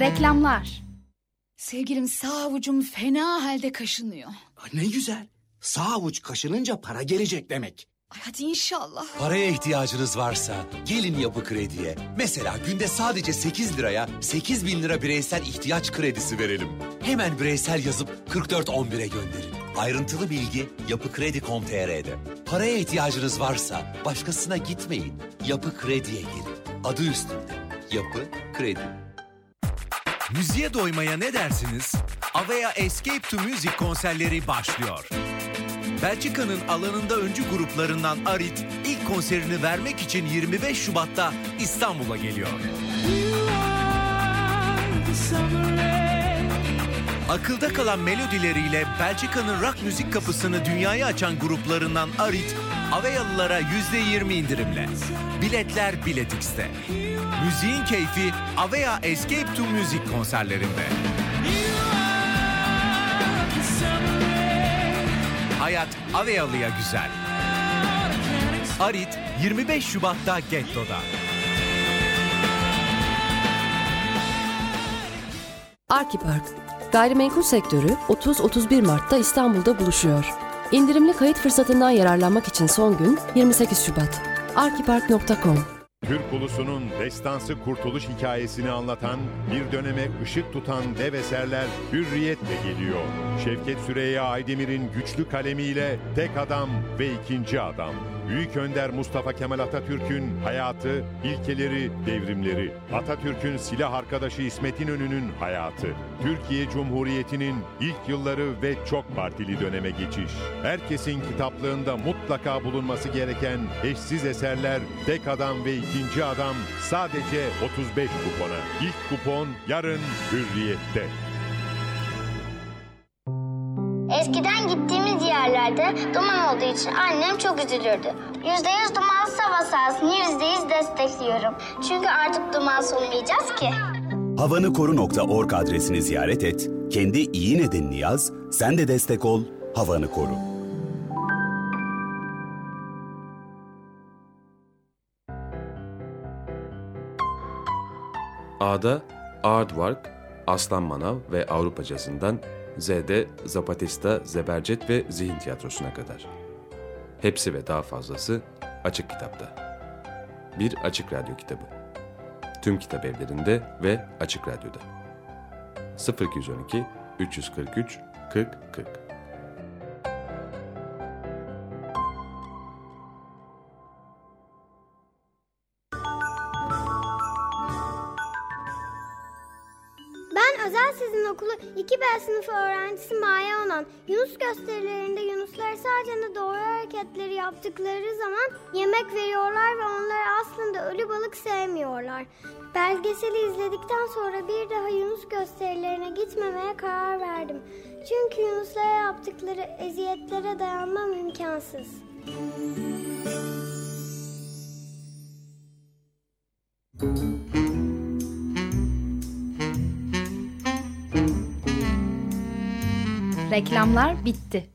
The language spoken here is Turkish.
Reklamlar. Sevgilim sağ avucum fena halde kaşınıyor. Ne güzel. Sağ avuç kaşınınca para gelecek demek. Ay hadi inşallah. Paraya ihtiyacınız varsa gelin Yapı Kredi'ye. Mesela günde sadece 8 liraya 8 bin lira bireysel ihtiyaç kredisi verelim. Hemen bireysel yazıp 4411'e gönderin. Ayrıntılı bilgi yapıkredi.com.tr'de. Paraya ihtiyacınız varsa başkasına gitmeyin. Yapı Kredi'ye gelin. Adı üstünde. Yapı Kredi. Müziğe doymaya ne dersiniz? Avea Escape to Music konserleri başlıyor. Belçika'nın alanında öncü gruplarından Arit ilk konserini vermek için 25 Şubat'ta İstanbul'a geliyor. Akılda kalan melodileriyle Belçika'nın rock müzik kapısını dünyaya açan gruplarından Arit, Aveyalılara %20 indirimle. Biletler Biletix'te. Müziğin keyfi Avea Escape to Music konserlerinde. Hayat Aveyalı'ya güzel. Arit 25 Şubat'ta Getto'da. Arkipark. Gayrimenkul sektörü 30-31 Mart'ta İstanbul'da buluşuyor. İndirimli kayıt fırsatından yararlanmak için son gün 28 Şubat. Arkipark.com Türk ulusunun destansı kurtuluş hikayesini anlatan, bir döneme ışık tutan dev eserler hürriyetle geliyor. Şevket Süreyya Aydemir'in güçlü kalemiyle Tek Adam ve İkinci Adam. Büyük Önder Mustafa Kemal Atatürk'ün hayatı, ilkeleri, devrimleri. Atatürk'ün silah arkadaşı İsmet İnönü'nün hayatı. Türkiye Cumhuriyeti'nin ilk yılları ve çok partili döneme geçiş. Herkesin kitaplığında mutlaka bulunması gereken eşsiz eserler Tek Adam ve İkinci Adam sadece 35 kupona. İlk kupon yarın Hürriyet'te. Eskiden gittiğimiz yerlerde duman olduğu için annem çok üzülürdü. Yüzde yüz dumansız hava sahasını yüzde yüz destekliyorum. Çünkü artık dumansız olmayacağız ki. Havanıkoru.org adresini ziyaret et, kendi iyi nedenini yaz, sen de destek ol, havanı koru. A'da Aardvark, Aslan Manav ve Avrupa Cazı'ndan Z'de Zapatista, Zebercet ve Zihin Tiyatrosu'na kadar. Hepsi ve daha fazlası Açık Kitap'ta. Bir Açık Radyo kitabı. Tüm kitap evlerinde ve Açık Radyo'da. 0212 343 40 40 özel sizin okulu 2B sınıfı öğrencisi Maya Onan. Yunus gösterilerinde Yunuslara sadece doğru hareketleri yaptıkları zaman yemek veriyorlar ve onları aslında ölü balık sevmiyorlar. Belgeseli izledikten sonra bir daha Yunus gösterilerine gitmemeye karar verdim. Çünkü Yunuslara yaptıkları eziyetlere dayanmam imkansız. Reklamlar bitti.